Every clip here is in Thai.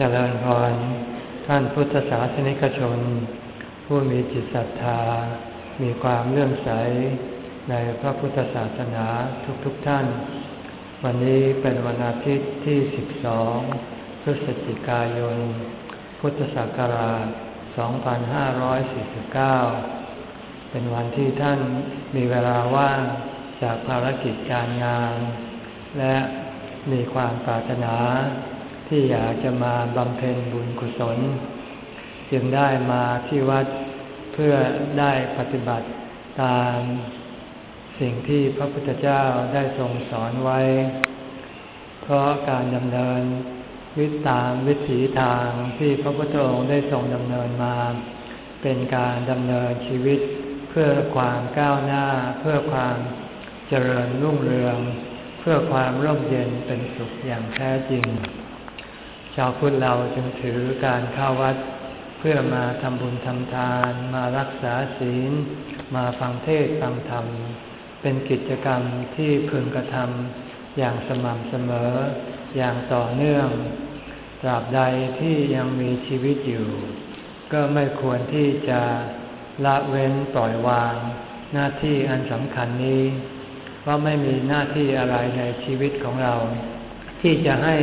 เจริญพรท่านพุทธศาสนิกชน ผู้มีจิตศรัทธา มีความเลื่อมใสในพระพุทธศาสนาทุกๆทท่าน วันนี้เป็นวันอาทิตย์ที่ 12 พฤศจิกายน พุทธศักราช 2549 เป็นวันที่ท่านมีเวลาว่างจากภารกิจการงาน และมีความปรารถนา ที่อยากจะมาบำเพ็ญบุญกุศล จึงได้มาที่วัดเพื่อได้ปฏิบัติตามสิ่งที่พระพุทธเจ้าได้ทรงสอนไว้ เพราะการดำเนินวิตามวิถีทางที่พระพุทธองค์ได้ทรงดำเนินมา เป็นการดำเนินชีวิตเพื่อความก้าวหน้า เพื่อความเจริญรุ่งเรือง เพื่อความร่มเย็นเป็นสุขอย่างแท้จริง ชาวพุทธเราจึงถือการเข้าวัด เพื่อมาทำบุญทำทาน มารักษาศีล มาฟังเทศฟังธรรม เป็นกิจกรรมที่พึงกระทำอย่างสม่ำเสมอ อย่างต่อเนื่องตราบใดที่ยังมีชีวิตอยู่ ก็ไม่ควรที่จะละเว้นปล่อยวาง หน้าที่อันสำคัญนี้เพราะไม่มีหน้าที่อะไรในชีวิตของเรา ที่จะให้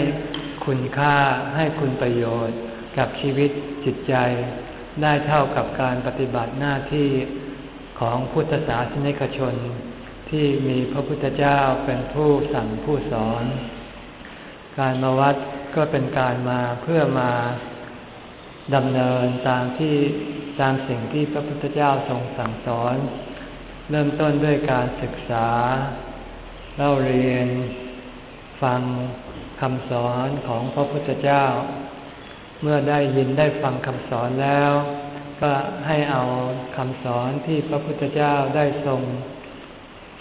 คุณค่าให้คุณประโยชน์ กับชีวิตจิตใจ ได้เท่ากับการปฏิบัติหน้าที่ของพุทธศาสนิกชน ที่มีพระพุทธเจ้าเป็นผู้สั่งผู้สอน การมาวัดก็เป็นการมาเพื่อมาดำเนินตามที่ตามสิ่งที่พระพุทธเจ้าทรงสั่งสอน เริ่มต้นด้วยการศึกษา เล่าเรียน ฟัง คำสอนของพระพุทธเจ้า เมื่อได้ยินได้ฟังคำสอนแล้ว ก็ให้เอาคำสอนที่พระพุทธเจ้าได้ทรง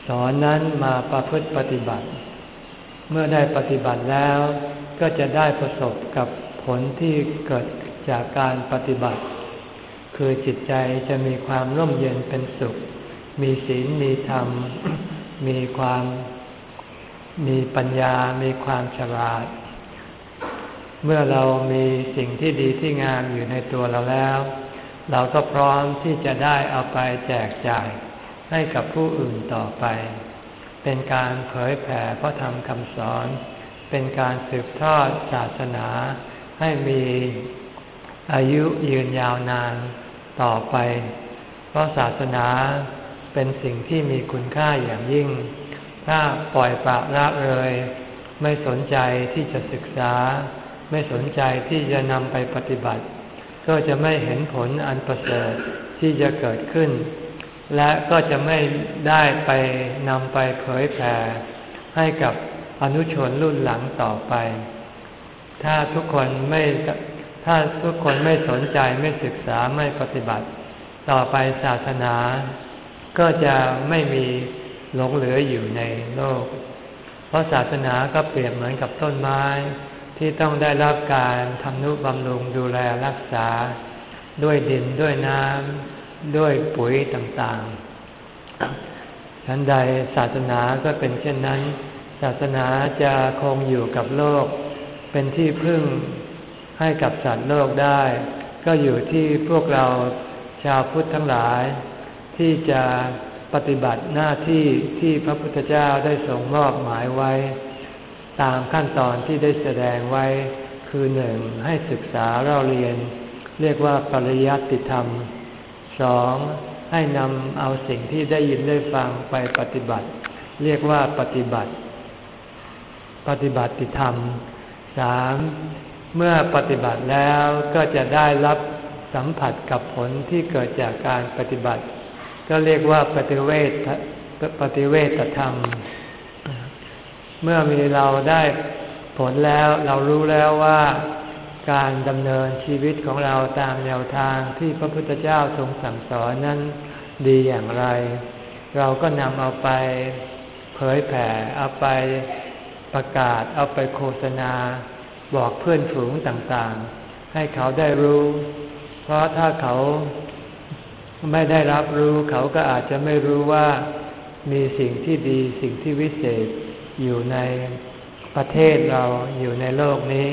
สอนนั้นมาประพฤติปฏิบัติ เมื่อได้ปฏิบัติแล้ว ก็จะได้ประสบกับผลที่เกิดจากการปฏิบัติ คือจิตใจจะมีความร่มเย็นเป็นสุข มีศีลมีธรรม มีความ มีปัญญา มีความฉลาด เมื่อเรามีสิ่งที่ดีที่งามอยู่ในตัวเราแล้ว เราก็พร้อมที่จะได้เอาไปแจกจ่ายให้กับผู้อื่นต่อไป เป็นการเผยแผ่พระธรรมคำสอน เป็นการสืบทอดศาสนาให้มีอายุยืนยาวนานต่อไป เพราะศาสนาเป็นสิ่งที่มีคุณค่าอย่างยิ่ง ถ้าปล่อยปละละเลย ไม่สนใจที่จะศึกษา ไม่สนใจที่จะนำไปปฏิบัติ ก็จะไม่เห็นผลอันประเสริฐที่จะเกิดขึ้น และก็จะไม่ได้ไปนำไปเผยแผ่ให้กับอนุชนรุ่นหลังต่อไป ถ้าทุกคนไม่ถ้าทุกคนไม่สนใจไม่ศึกษาไม่ปฏิบัติ ต่อไปศาสนา ก็จะไม่มี หลงเหลืออยู่ในโลก เพราะศาสนาก็เปรียบเหมือนกับต้นไม้ที่ต้องได้รับการทำนุบำรุงดูแลรักษา ด้วยดินด้วยน้ำด้วยปุ๋ยต่างๆฉันใดศาสนาก็เป็นเช่นนั้น ศาสนาจะคงอยู่กับโลก เป็นที่พึ่งให้กับสัตว์โลกได้ ก็อยู่ที่พวกเราชาวพุทธทั้งหลาย ที่จะ ปฏิบัติหน้าที่ที่พระพุทธเจ้าได้ทรงมอบหมายไว้ ตามขั้นตอนที่ได้แสดงไว้ คือหนึ่งให้ศึกษาเราเรียน เรียกว่าปริยัติธรรมสองให้นำเอาสิ่งที่ได้ยินได้ฟังไปปฏิบัติ เรียกว่าปฏิบัติ ปฏิบัติธรรมสามเมื่อปฏิบัติแล้วก็จะได้รับสัมผัสกับผลที่เกิดจากการปฏิบัติ ก็เรียกว่าปฏิเวทปฏิเวทธรรม เมื่อมีเราได้ผลแล้วเรารู้แล้วว่าการดำเนินชีวิตของเราตามแนวทางที่พระพุทธเจ้าทรงสั่งสอนนั้นดีอย่างไร เราก็นำเอาไปเผยแผ่ เอาไปประกาศ เอาไปโฆษณา บอกเพื่อนฝูงต่างๆ ให้เขาได้รู้ เพราะถ้าเขา ไม่ได้รับรู้เขาก็อาจจะไม่รู้ว่ามีสิ่งที่ดีสิ่งที่วิเศษอยู่ในประเทศเราอยู่ในโลกนี้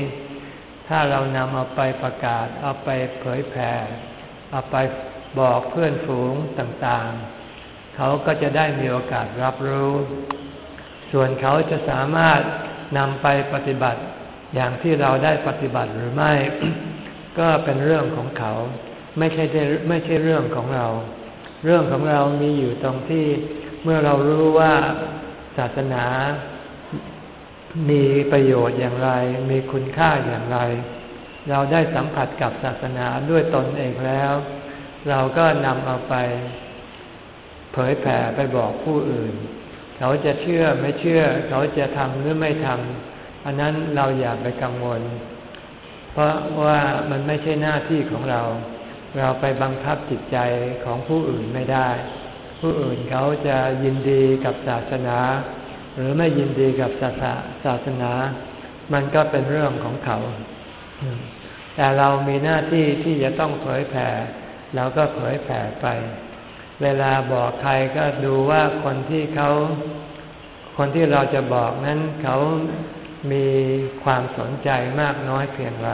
ถ้าเรานำเอาไปประกาศ เอาไปเผยแผ่เอาไปบอกเพื่อนฝูงต่างๆ เขาก็จะได้มีโอกาสรับรู้ ส่วนเขาจะสามารถนำไปปฏิบัติอย่างที่เราได้ปฏิบัติหรือไม่ ก็เป็นเรื่องของเขา ไม่ใช่ไม่ใช่เรื่องของเรา เรื่องของเรามีอยู่ตรงที่เมื่อเรารู้ว่าศาสนา มีประโยชน์อย่างไร มีคุณค่าอย่างไร เราได้สัมผัสกับศาสนาด้วยตนเองแล้ว เราก็นำเอาไป เผยแผ่ไปบอกผู้อื่น เขาจะเชื่อไม่เชื่อ เขาจะทำหรือไม่ทำอันนั้นเราอย่าไปกังวล เพราะว่ามันไม่ใช่หน้าที่ของเรา เราไปบังคับจิตใจของผู้อื่นไม่ได้ ผู้อื่นเขาจะยินดีกับศาสนา หรือไม่ยินดีกับศาสศาสนา มันก็เป็นเรื่องของเขา แต่เรามีหน้าที่ที่จะต้องเผยแผ่เราก็เผยแผ่ไป เวลาบอกใครก็ดูว่าคนที่เขา คนที่เราจะบอกนั้นเขามีความสนใจมากน้อยเพียงไร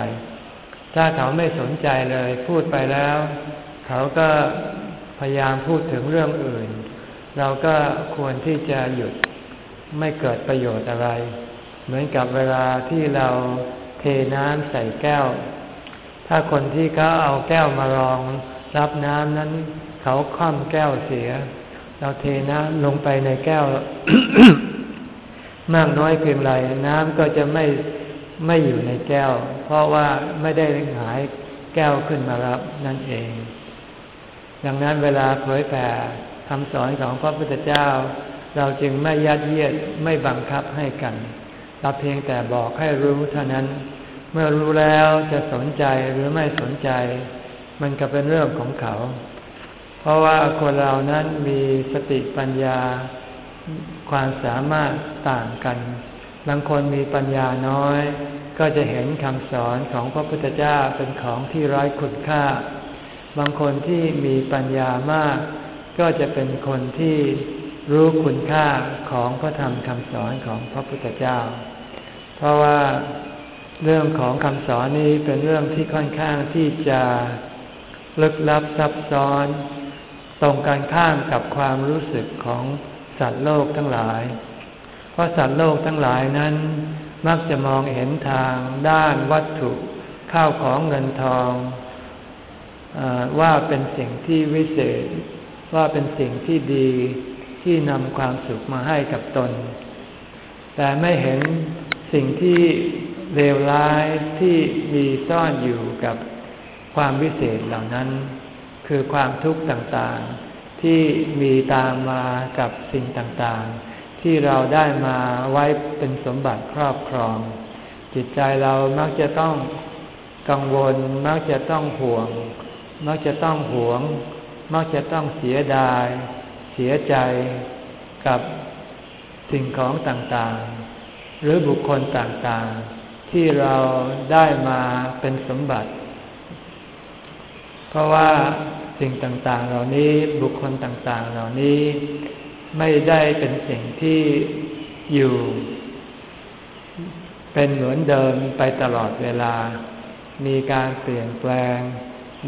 ถ้าเขาไม่สนใจเลยพูดไปแล้ว เขาก็พยายามพูดถึงเรื่องอื่น เราก็ควรที่จะหยุดไม่เกิดประโยชน์อะไร เหมือนกับเวลาที่เราเทน้ำใส่แก้ว ถ้าคนที่เขาเอาแก้วมารองรับน้ำนั้น เขาคว่ำแก้วเสีย เราเทน้ำลงไปในแก้ว มากน้อยเพียงไรน้ำก็จะไม่ ไม่อยู่ในแก้ว เพราะว่าไม่ได้หายแก้วขึ้นมารับนั่นเอง ดังนั้นเวลาเผยแผ่คำสอนของพระพุทธเจ้า เราจึงไม่ยัดเยียดไม่บังคับให้กันเราเพียงแต่บอกให้รู้เท่านั้น เมื่อรู้แล้วจะสนใจหรือไม่สนใจ มันก็เป็นเรื่องของเขา เพราะว่าคนเรานั้นมีสติปัญญาความสามารถต่างกัน บางคนมีปัญญาน้อย ก็จะเห็นคำสอนของพระพุทธเจ้าเป็นของที่ร้อยคุณค่า บางคนที่มีปัญญามาก ก็จะเป็นคนที่รู้คุณค่าของพระธรรมคำสอนของพระพุทธเจ้า เพราะว่าเรื่องของคำสอนนี้เป็นเรื่องที่ค่อนข้างที่จะลึกลับซับซ้อน ตรงกันข้ามกับความรู้สึกของสัตว์โลกทั้งหลาย ราะสัตว์โลกทั้งหลายนั้น มักจะมองเห็นทางด้านวัตถุข้าวของเงินทองอว่าเป็นสิ่งที่วิเศษ ว่าเป็นสิ่งที่ดีที่นำความสุขมาให้กับตน แต่ไม่เห็นสิ่งที่เลวร้ายที่มีซ่อนอยู่กับความวิเศษเหล่านั้น คือความทุกข์ต่างๆที่มีตามมากับสิ่งต่างๆ ที่เราได้มาไว้เป็นสมบัติครอบครอง จิตใจเรามักจะต้องกังวล มักจะต้องห่วง มักจะต้องหวง มักจะต้องเสียดาย เสียใจกับสิ่งของต่างๆ หรือบุคคลต่างๆ ที่เราได้มาเป็นสมบัติ เพราะว่าสิ่งต่างๆ เหล่านี้บุคคลต่างๆ เหล่านี้ ไม่ได้เป็นสิ่งที่อยู่ เป็นเหมือนเดิมไปตลอดเวลา มีการเปลี่ยนแปลง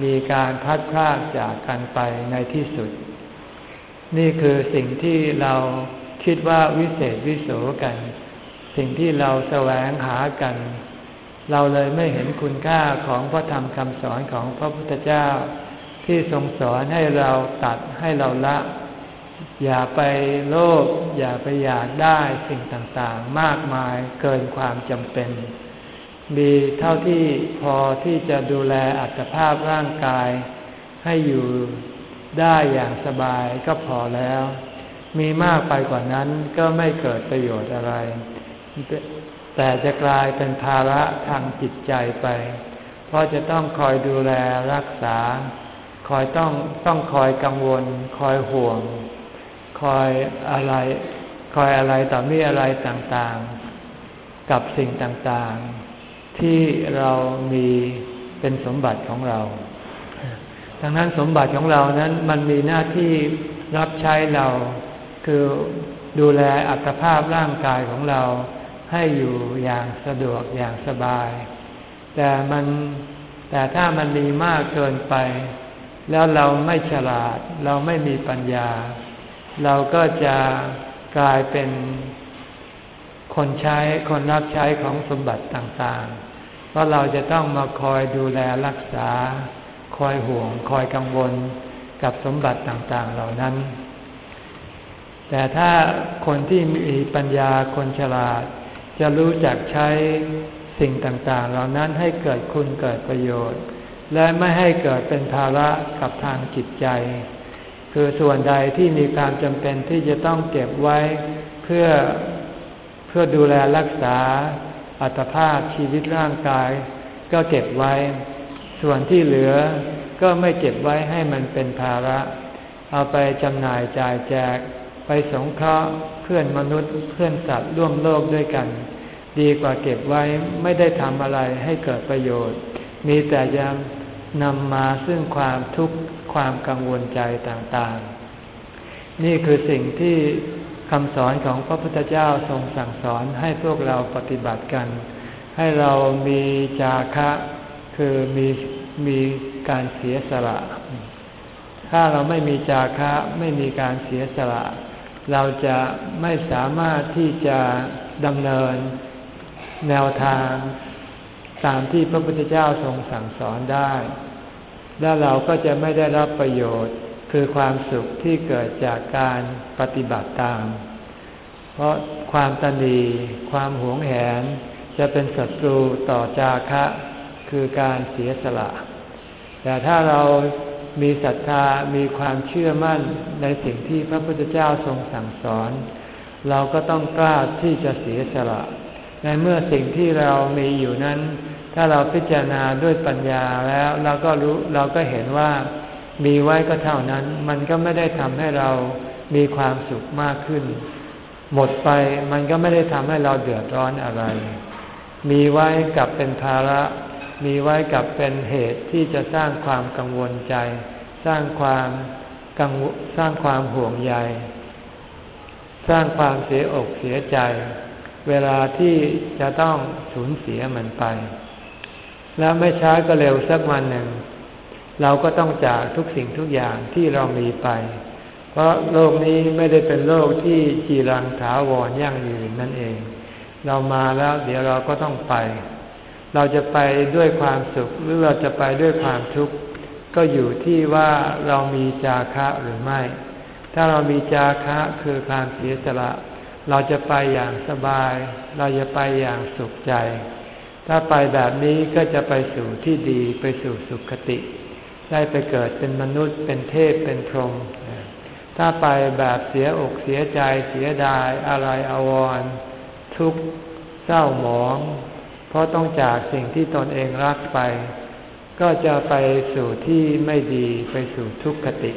มีการพัดพลาดจากกันไปในที่สุด นี่คือสิ่งที่เราคิดว่าวิเศษวิโสกัน สิ่งที่เราแสวงหากัน เราเลยไม่เห็นคุณค่าของพระธรรมคำสอนของพระพุทธเจ้า ที่ทรงสอนให้เราตัดให้เราละ อย่าไปโลภอย่าไปอยากได้สิ่งต่างๆ มากมายเกินความจำเป็น มีเท่าที่พอที่จะดูแลอัตภาพร่างกาย ให้อยู่ได้อย่างสบายก็พอแล้ว มีมากไปกว่านั้นก็ไม่เกิดประโยชน์อะไร แต่จะกลายเป็นภาระทางจิตใจไป เพราะจะต้องคอยดูแลรักษา คอยต้องต้องคอยกังวล คอยห่วง คอยอะไร คอยอะไรต่อมีอะไรต่างๆ กับสิ่งต่างๆ ที่เรามีเป็นสมบัติของเรา ดังนั้นสมบัติของเรานั้นมันมีหน้าที่รับใช้เรา คือดูแลอัตภาพร่างกายของเราให้อยู่อย่างสะดวกอย่างสบาย แต่มันแต่ถ้ามันมีมากเกินไป แล้วเราไม่ฉลาด เราไม่มีปัญญา เราก็จะกลายเป็นคนใช้คนรับใช้ของสมบัติต่างๆ เพราะเราจะต้องมาคอยดูแลรักษา คอยห่วง คอยกังวลกับสมบัติต่างๆเหล่านั้น แต่ถ้าคนที่มีปัญญาคนฉลาด จะรู้จักใช้สิ่งต่างๆ เหล่านั้นให้เกิดคุณเกิดประโยชน์ และไม่ให้เกิดเป็นภาระกับทางจิตใจ คือส่วนใดที่มีความจำเป็นที่จะต้องเก็บไว้เพื่อเพื่อดูแลรักษาอัตภาพชีวิตร่างกาย ก็เก็บไว้ ส่วนที่เหลือก็ไม่เก็บไว้ให้มันเป็นภาระ เอาไปจำหน่ายจ่ายแจก ไปสงเคราะห์เพื่อนมนุษย์เพื่อนสัตว์ร่วมโลกด้วยกัน ดีกว่าเก็บไว้ไม่ได้ทำอะไรให้เกิดประโยชน์ มีแต่จะ นำมาซึ่งความทุกข์ความกังวลใจต่างๆ นี่คือสิ่งที่คำสอนของพระพุทธเจ้าทรงสั่งสอนให้พวกเราปฏิบัติกัน ให้เรามีจาคะคือมีมีการเสียสละ ถ้าเราไม่มีจาคะไม่มีการเสียสละ เราจะไม่สามารถที่จะดำเนินแนวทาง ตามที่พระพุทธเจ้าทรงสั่งสอนได้ แล้วเราก็จะไม่ได้รับประโยชน์คือความสุขที่เกิดจากการปฏิบัติตาม เพราะความตนีความหวงแหน จะเป็นศัตรูต่อจาคะ คือการเสียสละ แต่ถ้าเรามีศรัทธามีความเชื่อมั่นในสิ่งที่พระพุทธเจ้าทรงสั่งสอน เราก็ต้องกล้าที่จะเสียสละ ในเมื่อสิ่งที่เรามีอยู่นั้น ถ้าเราพิจารณาด้วยปัญญาแล้วเราก็รู้เราก็เห็นว่ามีไว้ก็เท่านั้น มันก็ไม่ได้ทำให้เรามีความสุขมากขึ้น หมดไปมันก็ไม่ได้ทำให้เราเดือดร้อนอะไร มีไว้กับเป็นภาระ มีไว้กับเป็นเหตุที่จะสร้างความกังวลใจ สร้างความกังสร้างความห่วงใย สร้างความเสียอกเสียใจ เวลาที่จะต้องสูญเสียมันไป แล้วไม่ช้าก็เร็วสักวันหนึ่ง เราก็ต้องจากทุกสิ่งทุกอย่างที่เรามีไป เพราะโลกนี้ไม่ได้เป็นโลกที่จีรังถาวรยั่งยืนนั่นเอง เรามาแล้วเดี๋ยวเราก็ต้องไป เราจะไปด้วยความสุขหรือเราจะไปด้วยความทุกข์ก็อยู่ที่ว่าเรามีจาคะหรือไม่ ถ้าเรามีจาคะคือความเสียสละ เราจะไปอย่างสบาย เราจะไปอย่างสุขใจ ถ้าไปแบบนี้ก็จะไปสู่ที่ดีไปสู่สุขติ ได้ไปเกิดเป็นมนุษย์เป็นเทพเป็นพรหมถ้าไปแบบเสียอกเสียใจเสียดายอะไรอาวรทุกข์เศร้าหมอง เพราะต้องจากสิ่งที่ตนเองรักไป ก็จะไปสู่ที่ไม่ดีไปสู่ทุกขติ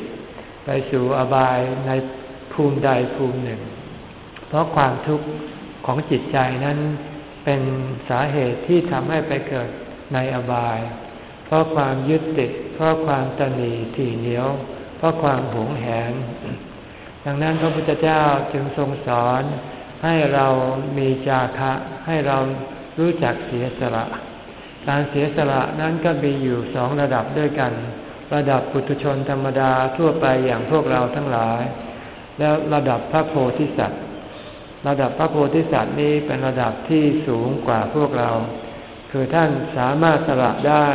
ไปสู่อบายในภูมิใดภูมิหนึ่ง เพราะความทุกข์ของจิตใจนั้น เป็นสาเหตุที่ทำให้ไปเกิดในอบาย เพราะความยึดติด เพราะความตนีถี่เหนียว เพราะความหวงแหน ดังนั้นพระพุทธเจ้าจึงทรงสอนให้เรามีจาคะ ให้เรารู้จักเสียสละ การเสียสละนั้นก็มีอยู่สองระดับด้วยกัน ระดับปุถุชนธรรมดาทั่วไปอย่างพวกเราทั้งหลาย แล้วระดับพระโพธิสัตว์ ระดับพระโพธิสัตว์นี้เป็นระดับที่สูงกว่าพวกเรา คือท่านสามารถสละได้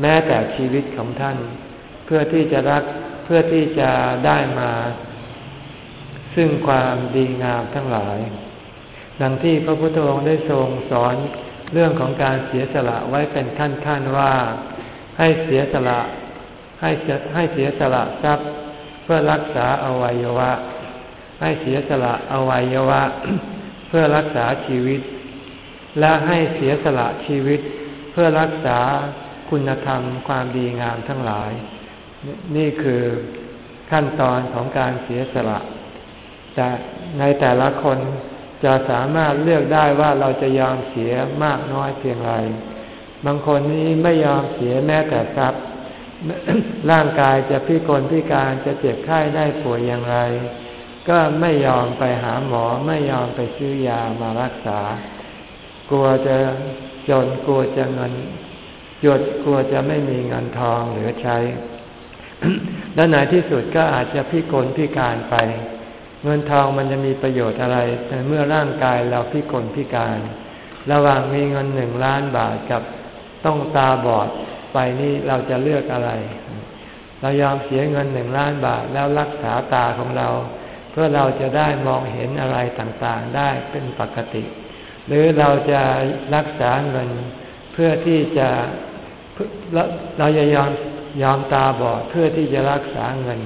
แม้แต่ชีวิตของท่าน เพื่อที่จะรักเพื่อที่จะได้มา ซึ่งความดีงามทั้งหลาย ดังที่พระพุทธองค์ได้ทรงสอนเรื่องของการเสียสละไว้เป็นขั้นๆว่า ให้เสียสละให้ให้เสียสละทรัพย์ เพื่อรักษาอวัยวะ ให้เสียสละอวัยวะ เพื่อรักษาชีวิต และให้เสียสละชีวิต เพื่อรักษาคุณธรรมความดีงามทั้งหลาย นี่คือขั้นตอนของการเสียสละแต่ในแต่ละคนจะสามารถเลือกได้ว่าเราจะยอมเสียมากน้อยเพียงไรบางคนนี้ไม่ยอมเสียแม้แต่ทรัพย์ ร่างกายจะพิกลพิการจะเจ็บไข้ได้ป่วยอย่างไร ก็ไม่ยอมไปหาหมอไม่ยอมไปซื้อยามารักษา กลัวจะจนกลัวจะเงินหยดกลัวจะไม่มีเงินทองเหลือใช้ และไหนที่สุดก็อาจจะพิกลพิการไป เงินทองมันจะมีประโยชน์อะไรในเมื่อร่างกายเราพิกลพิการ ระหว่างมีเงินหนึ่งล้านบาทกับต้องตาบอดไปนี่เราจะเลือกอะไร เรายอมเสียเงินหนึ่งล้านบาทแล้วรักษาตาของเรา เพื่อเราจะได้มองเห็นอะไรต่างๆได้เป็นปกติ หรือเราจะรักษาเงินเพื่อที่จะเราจะยอมยอมตาบอดเพื่อที่จะรักษาเงิน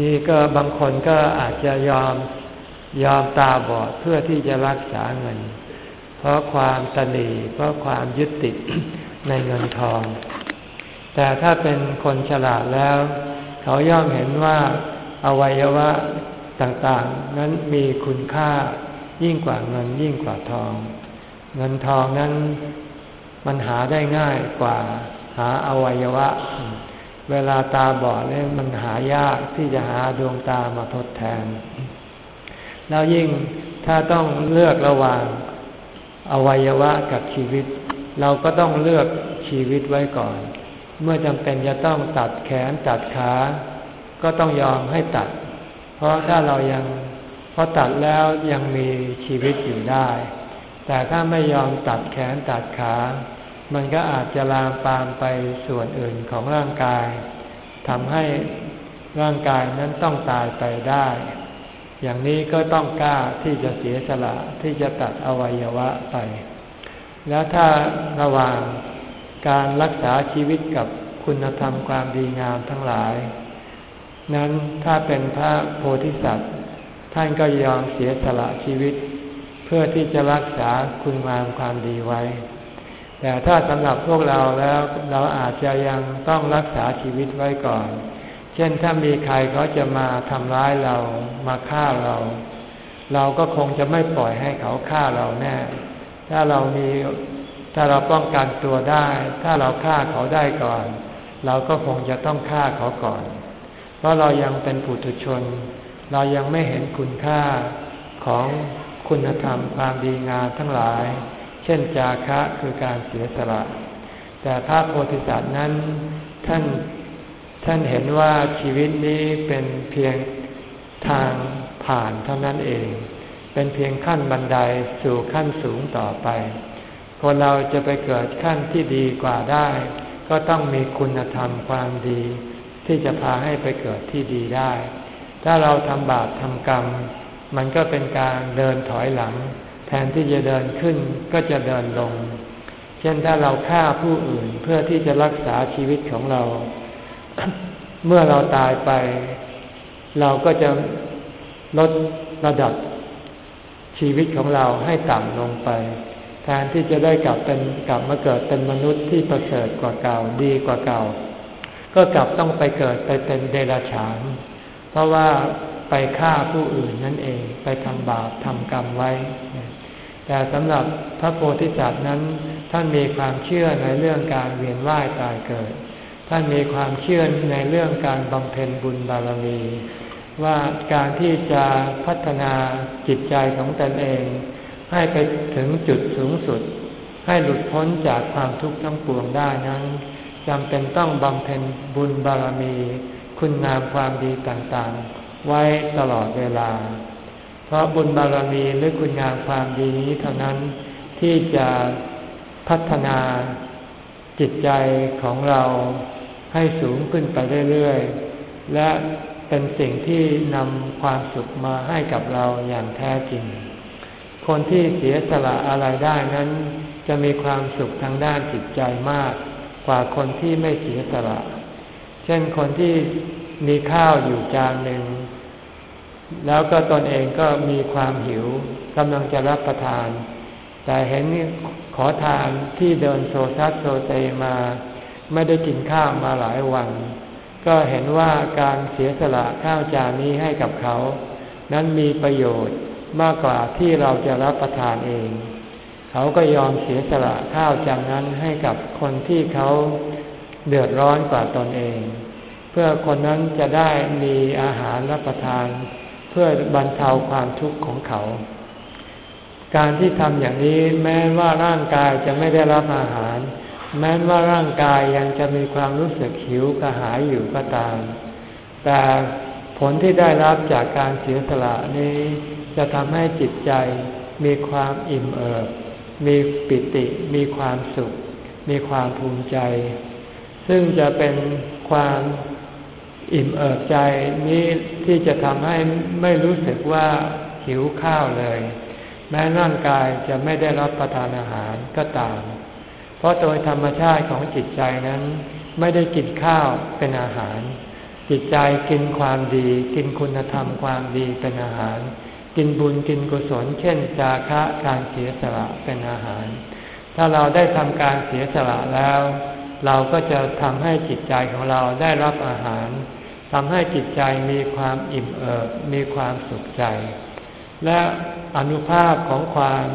นี่ก็บางคนก็อาจจะยอมยอมตาบอดเพื่อที่จะรักษาเงิน เพราะความตนีเพราะความยึดติดในเงินทอง แต่ถ้าเป็นคนฉลาดแล้ว เขาย่อมเห็นว่า อวัยวะต่างๆ นั้นมีคุณค่ายิ่งกว่าเงินยิ่งกว่าทอง เงินทองนั้นมันหาได้ง่ายกว่าหาอวัยวะ เวลาตาบอดเนี่ยมันหายากที่จะหาดวงตามาทดแทน แล้วยิ่งถ้าต้องเลือกระหว่างอวัยวะกับชีวิต เราก็ต้องเลือกชีวิตไว้ก่อน เมื่อจำเป็นจะต้องตัดแขนตัดขา ก็ต้องยอมให้ตัด เพราะถ้าเรายังพอตัดแล้วยังมีชีวิตอยู่ได้ แต่ถ้าไม่ยอมตัดแขนตัดขา มันก็อาจจะลามปามไปส่วนอื่นของร่างกายทำให้ร่างกายนั้นต้องตายไปได้ อย่างนี้ก็ต้องกล้าที่จะเสียสละที่จะตัดอวัยวะไป แล้วถ้าระหว่างการรักษาชีวิตกับคุณธรรมความดีงามทั้งหลาย นั้นถ้าเป็นพระโพธิสัตว์ ท่านก็ยอมเสียสละชีวิต เพื่อที่จะรักษาคุณงามความดีไว้ แต่ถ้าสำหรับพวกเราแล้วเราอาจจะยังต้องรักษาชีวิตไว้ก่อน เช่นถ้ามีใครเขาจะมาทำร้ายเรามาฆ่าเรา เราก็คงจะไม่ปล่อยให้เขาฆ่าเราแน่ ถ้าเรามีถ้าเราป้องกันตัวได้ ถ้าเราฆ่าเขาได้ก่อน เราก็คงจะต้องฆ่าเขาก่อน ราะเรายังเป็นผู้ถุชน เรายังไม่เห็นคุณค่าของคุณธรรมความดีงามทั้งหลาย เช่นจาคะคือการเสียสละ แต่พระโพธิสัตว์นั้นท่านท่านเห็นว่าชีวิตนี้เป็นเพียงทางผ่านเท่านั้นเอง เป็นเพียงขั้นบันไดสู่ขั้นสูงต่อไป คนเราจะไปเกิดขั้นที่ดีกว่าได้ ก็ต้องมีคุณธรรมความดี ที่จะพาให้ไปเกิดที่ดีได้ ถ้าเราทำบาปทำกรรม มันก็เป็นการเดินถอยหลัง แทนที่จะเดินขึ้นก็จะเดินลง เช่นถ้าเราฆ่าผู้อื่นเพื่อที่จะรักษาชีวิตของเรา เมื่อเราตายไป เราก็จะลดระดับชีวิตของเราให้ต่ำลงไป แทนที่จะได้กลับเป็นกลับมาเกิดเป็นมนุษย์ที่ประเสริฐกว่าเก่าดีกว่าเก่า ก็กลับต้องไปเกิดไปเป็นเดรัจฉาน เพราะว่าไปฆ่าผู้อื่นนั่นเองไปทำบาปทำกรรมไว้ แต่สำหรับพระโพธิสัตว์นั้น ท่านมีความเชื่อในเรื่องการเวียนว่ายตายเกิด ท่านมีความเชื่อในเรื่องการบำเพ็ญบุญบารมี ว่าการที่จะพัฒนาจิตใจของตนเอง ให้ไปถึงจุดสูงสุด ให้หลุดพ้นจากความทุกข์ทั้งปวงได้นั้น จำเป็นต้องบำเพ็ญบุญบารมี คุณงามความดีต่างๆ ไว้ตลอดเวลา เพราะบุญบารมีหรือคุณงามความดีนี้เท่านั้นที่จะพัฒนาจิตใจของเราให้สูงขึ้นไปเรื่อยๆ และเป็นสิ่งที่นำความสุขมาให้กับเราอย่างแท้จริง คนที่เสียสละอะไรได้นั้น จะมีความสุขทางด้านจิตใจมาก กว่าคนที่ไม่เสียสละ เช่นคนที่มีข้าวอยู่จานหนึ่ง แล้วก็ตนเองก็มีความหิวกำลังจะรับประทาน แต่เห็นขอทานที่เดินโซซัสโซเซมา ไม่ได้กินข้าวมาหลายวัน ก็เห็นว่าการเสียสละข้าวจานนี้ให้กับเขา นั้นมีประโยชน์มากกว่าที่เราจะรับประทานเอง เขาก็ยอมเสียสละข้าวจานนั้นให้กับคนที่เขาเดือดร้อนกว่าตนเอง เพื่อคนนั้นจะได้มีอาหารรับประทาน เพื่อบรรเทาความทุกข์ของเขา การที่ทำอย่างนี้แม้ว่าร่างกายจะไม่ได้รับอาหาร แม้ว่าร่างกายยังจะมีความรู้สึกหิวกระหายอยู่ก็ตาม แต่ผลที่ได้รับจากการเสียสละนี้ จะทำให้จิตใจมีความอิ่มเอิบ มีปิติมีความสุข มีความภูมิใจ ซึ่งจะเป็นความอิ่มเอิบใจนี้ที่จะทำให้ไม่รู้สึกว่าหิวข้าวเลย แม้ร่างกายจะไม่ได้รับประทานอาหารก็ตาม เพราะโดยธรรมชาติของจิตใจนั้น ไม่ได้กินข้าวเป็นอาหาร จิตใจกินความดี กินคุณธรรมความดีเป็นอาหาร กินบุญกินกุศล เช่น จาคะการเสียสละเป็นอาหาร ถ้าเราได้ทำการเสียสละแล้ว เราก็จะทำให้จิตใจของเราได้รับอาหารทำให้จิตใจมีความอิ่มเอิบมีความสุขใจ และอนุภาพของความ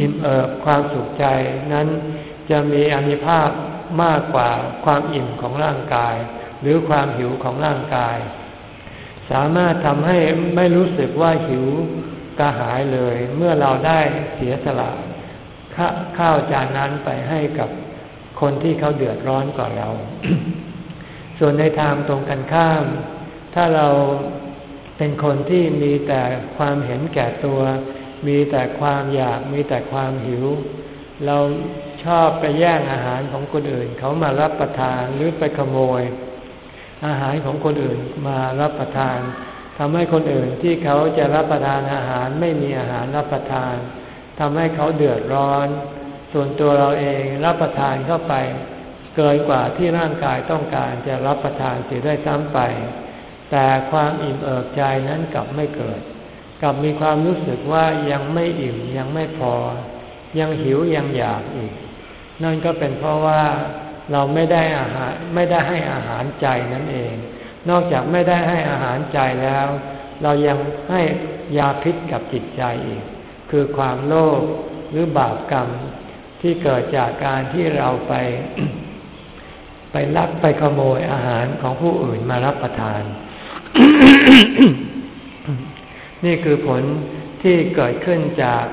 อิ่มเอิบความสุขใจ นั้นจะมีอนุภาพมากกว่าความอิ่มของร่างกาย หรือความหิวของร่างกาย สามารถทำให้ไม่รู้สึกว่าหิวกระหายเลย เมื่อเราได้เสียสละข้าวจานนั้นไปให้กับคนที่เขาเดือดร้อนกว่าเรา ส่วนในทางตรงกันข้าม ถ้าเราเป็นคนที่มีแต่ความเห็นแก่ตัว มีแต่ความอยาก มีแต่ความหิว เราชอบไปแย่งอาหารของคนอื่น เขามารับประทานหรือไปขโมย อาหารของคนอื่นมารับประทานทำให้คนอื่นที่เขาจะรับประทานอาหารไม่มีอาหารรับประทานทำให้เขาเดือดร้อน ส่วนตัวเราเองรับประทานเข้าไป เกินกว่าที่ร่างกายต้องการจะรับประทานเสียได้ซ้ำไป แต่ความอิ่มเอิบใจนั้นกลับไม่เกิด กลับมีความรู้สึกว่ายังไม่อิ่มยังไม่พอ ยังหิวยังอยากอีก นั่นก็เป็นเพราะว่า เราไม่ได้อาหารไม่ได้ให้อาหารใจนั่นเอง นอกจากไม่ได้ให้อาหารใจแล้ว เรายังให้ยาพิษกับจิตใจอีก คือความโลภหรือบาปกรรมที่เกิดจากการที่เราไป ไปลักไปขโมยอาหารของผู้อื่นมารับประทาน นี่คือผลที่เกิดขึ้นจาก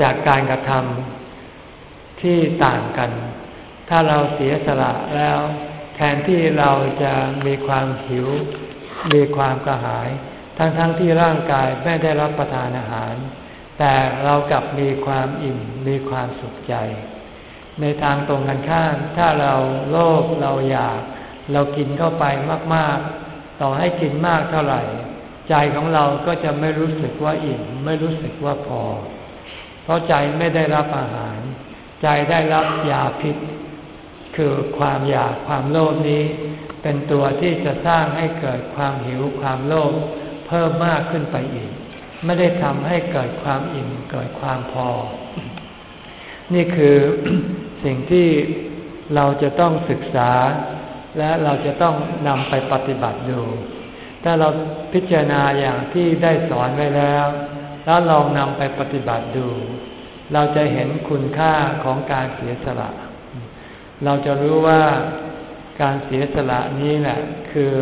จากการกระทำที่ต่างกัน ถ้าเราเสียสละแล้ว แทนที่เราจะมีความหิว มีความกระหาย ทั้งๆทที่ร่างกายไม่ได้รับประทานอาหาร แต่เรากลับมีความอิ่ม มีความสุขใจ ในทางตรงกันข้าม ถ้าเราโลภเราอยาก เรากินเข้าไปมาก ๆ ต่อให้กินมากเท่าไหร่ ใจของเราก็จะไม่รู้สึกว่าอิ่ม ไม่รู้สึกว่าพอ เพราะใจไม่ได้รับอาหาร ใจได้รับยาพิษ คือความอยากความโลภนี้ เป็นตัวที่จะสร้างให้เกิดความหิวความโลภเพิ่มมากขึ้นไปอีก ไม่ได้ทำให้เกิดความอิ่มเกิดความพอ นี่คือสิ่งที่เราจะต้องศึกษา และเราจะต้องนำไปปฏิบัติดูถ้าเราพิจารณาอย่างที่ได้สอนไว้แล้ว แล้วลองนำไปปฏิบัติดู เราจะเห็นคุณค่าของการเสียสละ เราจะรู้ว่าการเสียสละนี้แหละคือ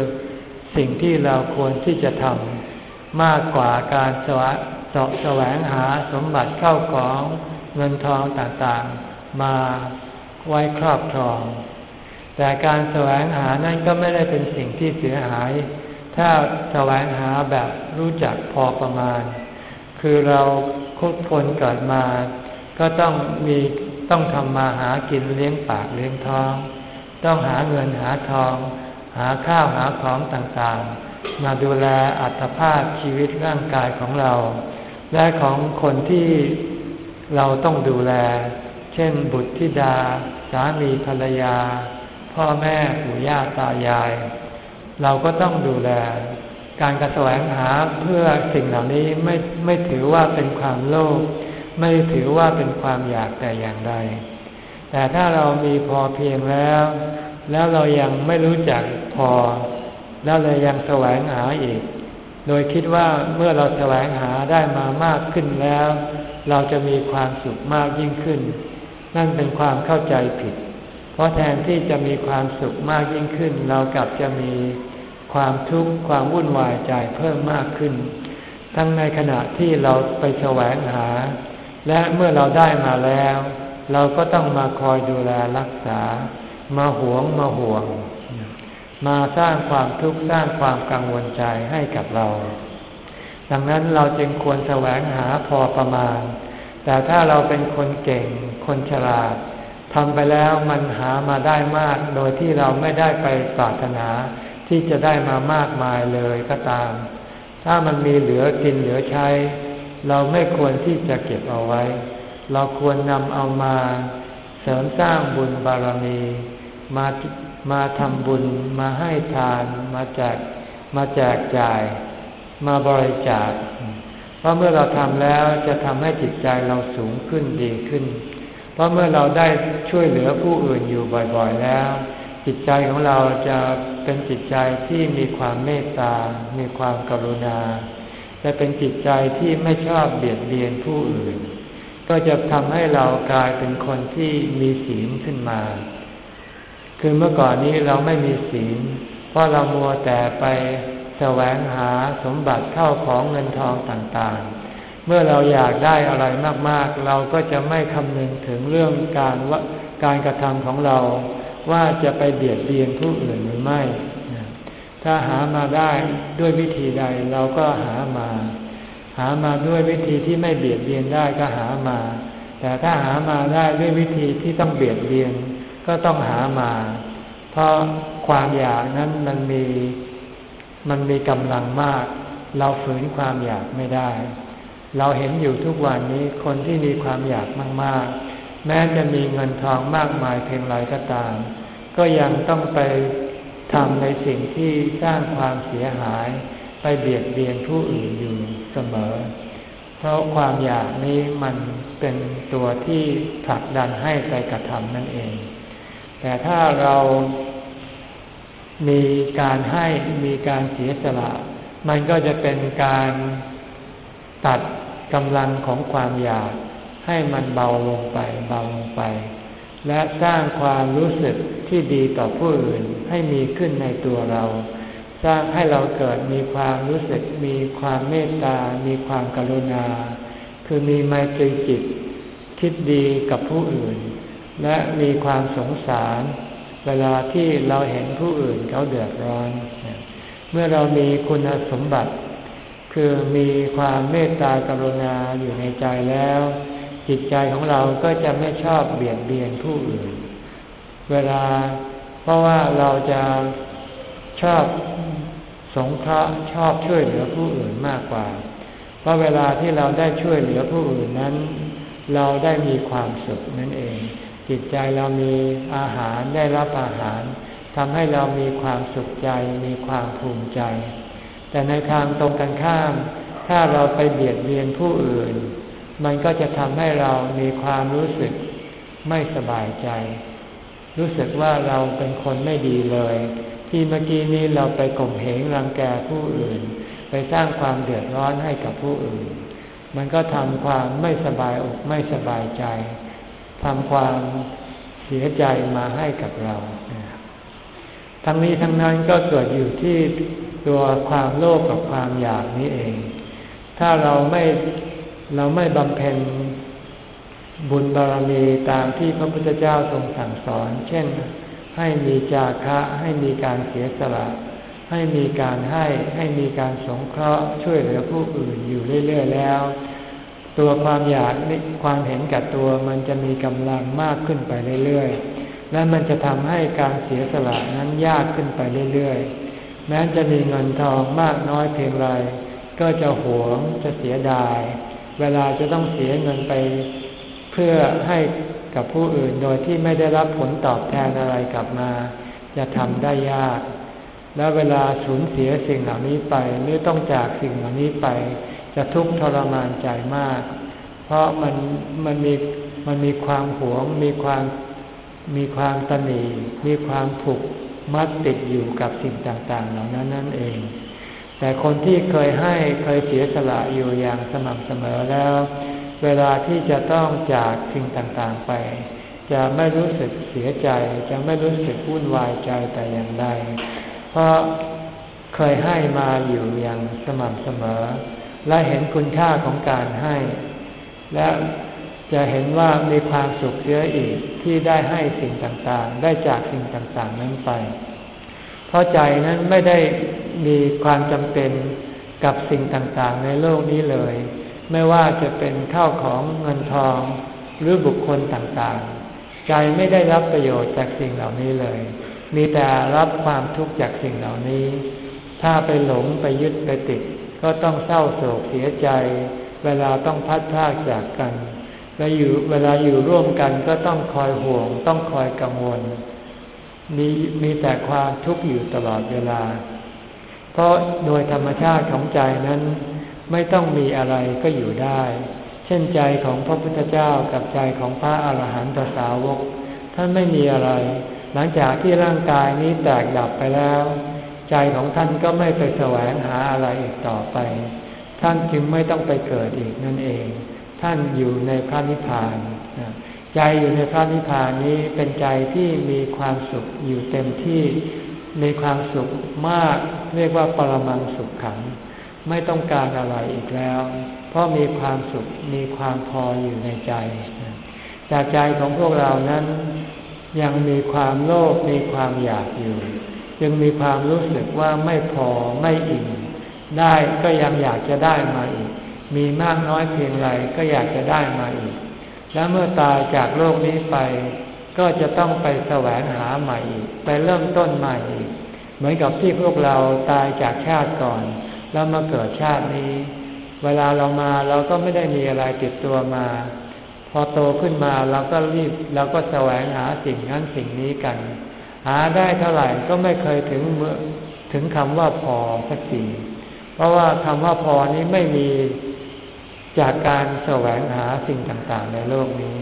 สิ่งที่เราควรที่จะทำมากกว่าการสวะเสาะแสวงหาสมบัติเข้าของเงินทองต่างๆ มาไว้ครอบครอง แต่การแสวงหานั้นก็ไม่ได้เป็นสิ่งที่เสียหาย ถ้าแสวงหาแบบรู้จักพอประมาณ คือเราคุกคนเกิดมา ก็ต้องมี ต้องทำมาหากินเลี้ยงปากเลี้ยงท้อง ต้องหาเงินหาทอง หาข้าวหาของต่างๆ มาดูแลอัตภาพชีวิตร่างกายของเรา และของคนที่เราต้องดูแล เช่นบุตรธิดา สามีภรรยา พ่อแม่ปู่ย่าตายาย เราก็ต้องดูแล การกระแสวงหาเพื่อสิ่งเหล่านี้ไม่ไม่ถือว่าเป็นความโลภ ไม่ถือว่าเป็นความอยากแต่อย่างใด แต่ถ้าเรามีพอเพียงแล้ว แล้วเรายังไม่รู้จักพอ แล้วเรายังแสวงหาอีก โดยคิดว่าเมื่อเราแสวงหาได้มามากขึ้นแล้ว เราจะมีความสุขมากยิ่งขึ้น นั่นเป็นความเข้าใจผิด เพราะแทนที่จะมีความสุขมากยิ่งขึ้น เรากลับจะมีความทุกข์ความวุ่นวายใจเพิ่มมากขึ้น ทั้งในขณะที่เราไปแสวงหา และเมื่อเราได้มาแล้ว เราก็ต้องมาคอยดูแลรักษา มาหวงมาห่วง มาสร้างความทุกข์สร้างความกังวลใจให้กับเรา ดังนั้นเราจึงควรแสวงหาพอประมาณ แต่ถ้าเราเป็นคนเก่ง คนฉลาดทำไปแล้วมันหามาได้มาก โดยที่เราไม่ได้ไปปรารถนาที่จะได้มามากมายเลยก็ตาม ถ้ามันมีเหลือกินเหลือใช้ เราไม่ควรที่จะเก็บเอาไว้ เราควรนำเอามาเสริมสร้างบุญบารมีมามาทำบุญมาให้ทานมาแจกมาแจกจ่าย มาบริจาคเพราะเมื่อเราทำแล้วจะทำให้จิตใจเราสูงขึ้นดีขึ้น เพราะเมื่อเราได้ช่วยเหลือผู้อื่นอยู่บ่อยๆแล้ว จิตใจของเราจะเป็นจิตใจที่มีความเมตตา มีความกรุณา จะเป็นจิตใจที่ไม่ชอบเบียดเบียนผู้อื่น ก็จะทำให้เรากลายเป็นคนที่มีศีลขึ้นมา คือเมื่อก่อนนี้เราไม่มีศีล เพราะเรามัวแต่ไปแสวงหาสมบัติเข้าของเงินทองต่างๆ เมื่อเราอยากได้อะไรมากๆ เราก็จะไม่คำนึงถึงเรื่องการว่าการกระทำของเราว่าจะไปเบียดเบียนผู้อื่นหรือไม่ ถ้าหามาได้ด้วยวิธีใดเราก็หามา หามาด้วยวิธีที่ไม่เบียดเบียนได้ก็หามา แต่ถ้าหามาได้ด้วยวิธีที่ต้องเบียดเบียนก็ต้องหามา เพราะความอยากนั้นมันมีมันมีกำลังมาก เราฝืนความอยากไม่ได้ เราเห็นอยู่ทุกวันนี้คนที่มีความอยากมาก ๆ แม้จะมีเงินทองมากมายเพียงไรก็ตาม ก็ยังต้องไป ทำในสิ่งที่สร้างความเสียหายไปเบียดเบียนผู้อื่นอยู่เสมอ เพราะความอยากนี้มันเป็นตัวที่ผลักดันให้ไปกระทำนั่นเอง แต่ถ้าเรามีการให้มีการเสียสละ มันก็จะเป็นการตัดกำลังของความอยากให้มันเบาลงไปเบาลงไป และสร้างความรู้สึก ที่ดีต่อผู้อื่นให้มีขึ้นในตัวเรา สร้างให้เราเกิดมีความรู้สึกมีความเมตตา มีความกรุณา คือมีไมตรีจิต คิดดีกับผู้อื่น และมีความสงสาร เวลาที่เราเห็นผู้อื่นเขาเดือดร้อน เมื่อเรามีคุณสมบัติ คือมีความเมตตากรุณาอยู่ในใจแล้ว จิตใจของเราก็จะไม่ชอบเบียดเบียนผู้อื่น เวลา เพราะว่าเราจะชอบสงเคราะห์ชอบช่วยเหลือผู้อื่นมากกว่า เพราะเวลาที่เราได้ช่วยเหลือผู้อื่นนั้น เราได้มีความสุขนั่นเอง จิตใจเรามีอาหารได้รับอาหารทำให้เรามีความสุขใจมีความภูมิใจ แต่ในทางตรงกันข้าม ถ้าเราไปเบียดเบียนผู้อื่น มันก็จะทำให้เรามีความรู้สึกไม่สบายใจ รู้สึกว่าเราเป็นคนไม่ดีเลย ที่เมื่อกี้นี้เราไปข่มเหงรังแกผู้อื่น ไปสร้างความเดือดร้อนให้กับผู้อื่น มันก็ทำความไม่สบายอกไม่สบายใจทำความเสียใจมาให้กับเรา ทั้งนี้ทั้งนั้นก็เกิดอยู่ที่ตัวความโลภกับความอยากนี้เอง ถ้าเราไม่เราไม่บำเพ็ญ บุญบารมีตามที่พระพุทธเจ้าทรงสั่งสอน เช่น ให้มีจาคะให้มีการเสียสละ ให้มีการให้ให้มีการสงเคราะห์ช่วยเหลือผู้อื่นอยู่เรื่อย ๆ แล้ว ตัวความอยากความเห็นกับตัวมันจะมีกำลังมากขึ้นไปเรื่อย ๆ และมันจะทำให้การเสียสละนั้นยากขึ้นไปเรื่อย ๆ แม้จะมีเงินทองมากน้อยเพียงไร ก็จะหวงจะเสียดาย เวลาจะต้องเสียเงินไป พื่อให้กับผู้อื่นโดยที่ไม่ได้รับผลตอบแทนอะไรกลับมา จะทำได้ยาก แล้วเวลาสูญเสียสิ่งเหล่านี้ไปหรือต้องจากสิ่งเหล่านี้ไป จะทุกข์ทรมานใจมาก เพราะมันมันมีมันมีความหวง มีความมีความตนีมีความผูกมัดติดอยู่กับสิ่งต่างๆ เหล่านั้นนั่นเอง แต่คนที่เคยให้เคยเสียสละอยู่อย่างสม่ำเสมอแล้ว เวลาที่จะต้องจากสิ่งต่างๆไป จะไม่รู้สึกเสียใจ จะไม่รู้สึกวุ่นวายใจแต่อย่างใด เพราะเคยให้มาอยู่อย่างสม่ำเสมอ และเห็นคุณค่าของการให้ และจะเห็นว่ามีความสุขเยอะอีกที่ได้ให้สิ่งต่างๆ ได้จากสิ่งต่างๆนั้นไป เพราะใจนั้นไม่ได้มีความจำเป็นกับสิ่งต่างๆ ในโลกนี้เลย ไม่ว่าจะเป็นข้าวของเงินทองหรือบุคคลต่างๆ ใจไม่ได้รับประโยชน์จากสิ่งเหล่านี้เลย มีแต่รับความทุกข์จากสิ่งเหล่านี้ ถ้าไปหลงไปยึดไปติด ก็ต้องเศร้าโศกเสียใจ เวลาต้องพัดพากจากกันและอยู่เวลาอยู่ร่วมกันก็ต้องคอยห่วง ต้องคอยกังวล มีมีแต่ความทุกข์อยู่ตลอดเวลา เพราะโดยธรรมชาติของใจนั้น ไม่ต้องมีอะไรก็อยู่ได้ เช่นใจของพระพุทธเจ้ากับใจของพระอาหารหันตสาวก ท่านไม่มีอะไร หลังจากที่ร่างกายนี้แตกดับไปแล้ว ใจของท่านก็ไม่ไปแสวงหาอะไรอีกต่อไป ท่านจึงไม่ต้องไปเกิดอีกนั่นเอง ท่านอยู่ในพระนิพพานใจอยู่ในพระนิพพานนี้เป็นใจที่มีความสุขอยู่เต็มที่มีความสุขมากเรียกว่าปรมังสุขขัง ไม่ต้องการอะไรอีกแล้ว เพราะมีความสุขมีความพออยู่ในใจจากใจของพวกเรานั้นยังมีความโลภมีความอยากอยู่ ยังมีความรู้สึกว่าไม่พอไม่อิ่มได้ก็ยังอยากจะได้มาอีก มีมากน้อยเพียงไรก็อยากจะได้มาอีก และเมื่อตายจากโลกนี้ไป ก็จะต้องไปแสวงหาใหม่อีก ไปเริ่มต้นใหม่อีก เหมือนกับที่พวกเราตายจากชาติก่อน แล้วมาเกิดชาตินี้ เวลาเรามาเราก็ไม่ได้มีอะไรติดตัวมา พอโตขึ้นมาเราก็รีบเราก็แสวงหาสิ่งนั้นสิ่งนี้กัน หาได้เท่าไหร่ก็ไม่เคยถึงถึงคำว่าพอสักทีเพราะว่าคำว่าพอนี้ไม่มีจากการแสวงหาสิ่งต่างๆ ในโลกนี้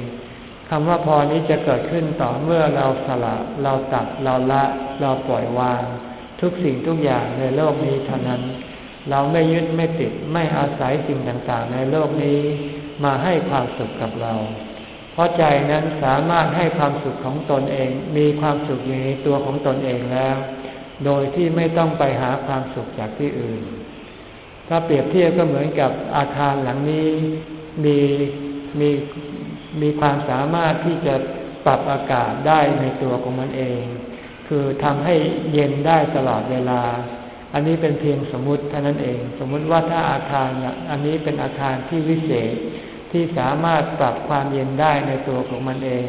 คำว่าพอนี้จะเกิดขึ้นต่อเมื่อเราสละเราตัดเราละเราปล่อยวาง ทุกสิ่งทุกอย่างในโลกนี้เท่านั้น เราไม่ยึดไม่ติดไม่อาศัยสิ่งต่างๆ ในโลกนี้มาให้ความสุขกับเรา เพราะใจนั้นสามารถให้ความสุขของตนเอง มีความสุขอยู่ในตัวของตนเองแล้ว โดยที่ไม่ต้องไปหาความสุขจากที่อื่น ถ้าเปรียบเทียบก็เหมือนกับอาคารหลังนี้มีมีมีความสามารถที่จะปรับอากาศได้ในตัวของมันเอง คือทำให้เย็นได้ตลอดเวลา อันนี้เป็นเพียงสมมุติเท่านั้นเอง สมมุติว่าถ้าอาคารอันนี้เป็นอาคารที่วิเศษที่สามารถปรับความเย็นได้ในตัวของมันเอง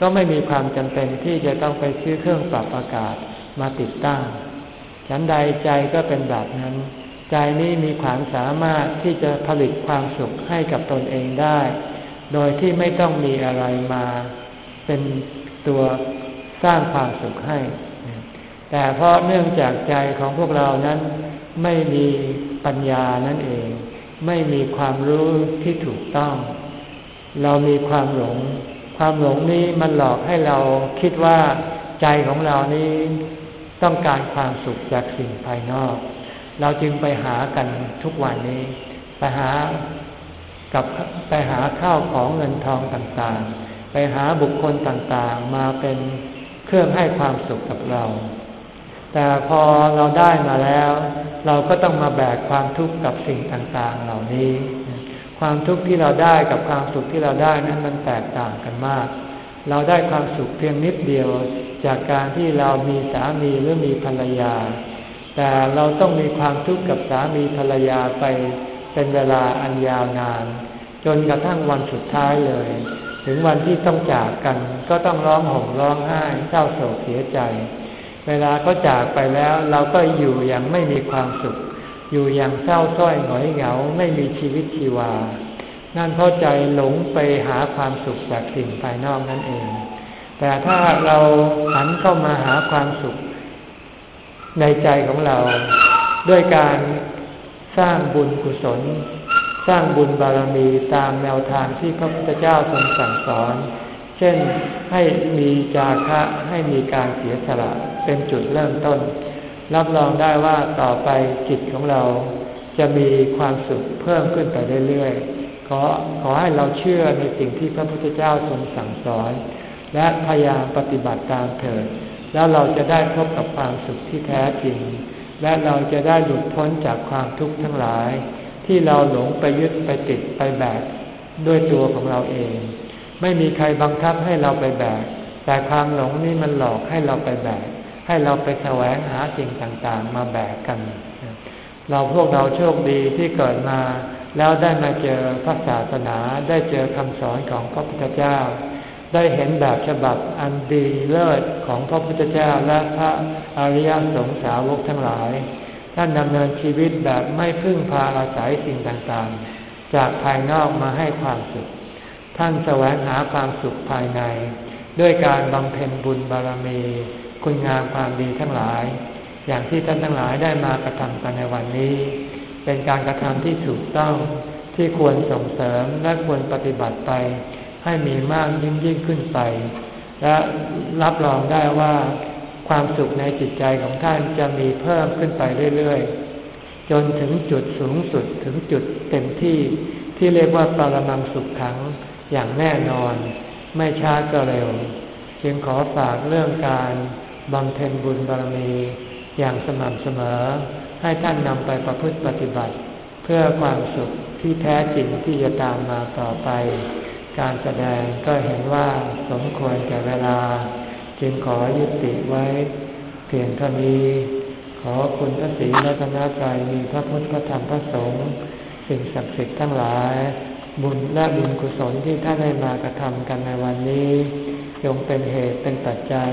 ก็ไม่มีความจำเป็นที่จะต้องไปซื้อเครื่องปรับอากาศมาติดตั้ง ฉันใดใจก็เป็นแบบนั้น ใจนี้มีความสามารถที่จะผลิตความสุขให้กับตนเองได้ โดยที่ไม่ต้องมีอะไรมา เป็นตัวสร้างความสุขให้ แต่เพราะเนื่องจากใจของพวกเรานั้นไม่มีปัญญานั่นเอง ไม่มีความรู้ที่ถูกต้อง เรามีความหลง ความหลงนี้มันหลอกให้เราคิดว่าใจของเรานี้ต้องการความสุขจากสิ่งภายนอก เราจึงไปหากันทุกวันนี้ ไปหากับไปหาข้าวของเงินทองต่างๆ ไปหาบุคคลต่างๆ มาเป็นเครื่องให้ความสุขกับเรา แต่พอเราได้มาแล้ว เราก็ต้องมาแบกความทุกข์กับสิ่งต่างๆเหล่านี้ ความทุกข์ที่เราได้กับความสุขที่เราได้นั้นมันแตกต่างกันมาก เราได้ความสุขเพียงนิดเดียว จากการที่เรามีสามีหรือมีภรรยา แต่เราต้องมีความทุกข์กับสามีภรรยาไปเป็นเวลาอันยาวนาน จนกระทั่งวันสุดท้ายเลย ถึงวันที่ต้องจากกัน ก็ต้องร้องห่มร้องไห้เศร้าโศกเสียใจ เวลาก็จากไปแล้ว เราก็อยู่อย่างไม่มีความสุข อยู่อย่างเศร้าส้อยหงอยเหงาไม่มีชีวิตชีวา นั่นเพราะใจหลงไปหาความสุขจากสิ่งภายนอกนั่นเอง แต่ถ้าเราหันเข้ามาหาความสุข ในใจของเรา ด้วยการสร้างบุญกุศล สร้างบุญบารมีตามแนวทางที่พระพุทธเจ้าทรงสั่งสอน เช่นให้มีจาคะให้มีการเสียสละ เป็นจุดเริ่มต้น รับรองได้ว่าต่อไปจิตของเราจะมีความสุขเพิ่มขึ้นไปเรื่อยๆขอขอให้เราเชื่อในสิ่งที่พระพุทธเจ้าทรงสั่งสอน และพยายามปฏิบัติตามเถิด แล้วเราจะได้พบกับความสุขที่แท้จริง และเราจะได้หลุดพ้นจากความทุกข์ทั้งหลายทที่เราหลงไปยึดไปติดไปแบกด้วยตัวของเราเอง ไม่มีใครบังคับให้เราไปแบกแต่ความหลงนี่มันหลอกให้เราไปแบก ให้เราไปแสวงหาสิ่งต่างๆ มาแบกกัน เราพวกเราโชคดีที่เกิดมา แล้วได้มาเจอพระศาสนาได้เจอคำสอนของพระพุทธเจ้า ได้เห็นแบบฉบับอันดีเลิศของพระพุทธเจ้าและพระอริยสงสาวกทั้งหลาย ท่านดำเนินชีวิตแบบไม่พึ่งพาอาศัยสิ่งต่างๆ จากภายนอกมาให้ความสุข ท่านแสวงหาความสุขภายใน ด้วยการบำเพ็ญบุญบารมี คุณงามความดีทั้งหลาย อย่างที่ท่านทั้งหลายได้มากระทำกันในวันนี้ เป็นการกระทำที่ถูกต้องที่ควรส่งเสริมและควรปฏิบัติไป ให้มีมากยิ่งยิ่งขึ้นไป และรับรองได้ว่าความสุขในจิตใจของท่านจะมีเพิ่มขึ้นไปเรื่อยๆ จนถึงจุดสูงสุดถึงจุดเต็มที่ที่เรียกว่าปรมังสุขขังอย่างแน่นอน ไม่ช้าก็เร็ว จึงขอฝากเรื่องการ บำเพ็ญบุญบารมีอย่างสม่ำเสมอ ให้ท่านนำไปประพฤติปฏิบัติ เพื่อความสุขที่แท้จริงที่จะตามมาต่อไป การแสดงก็เห็นว่าสมควรแก่เวลา จึงขอยุติไว้ เพียงเท่านี้ ขอคุณพระศรีรัตนตรัยมีพระพุทธพระธรรมพระสงฆ์สิ่งศักดิ์สิทธิ์ทั้งหลาย บุญและบุญกุศลที่ท่านได้มากระทำกันในวันนี้จงเป็นเหตุเป็นปัจจัย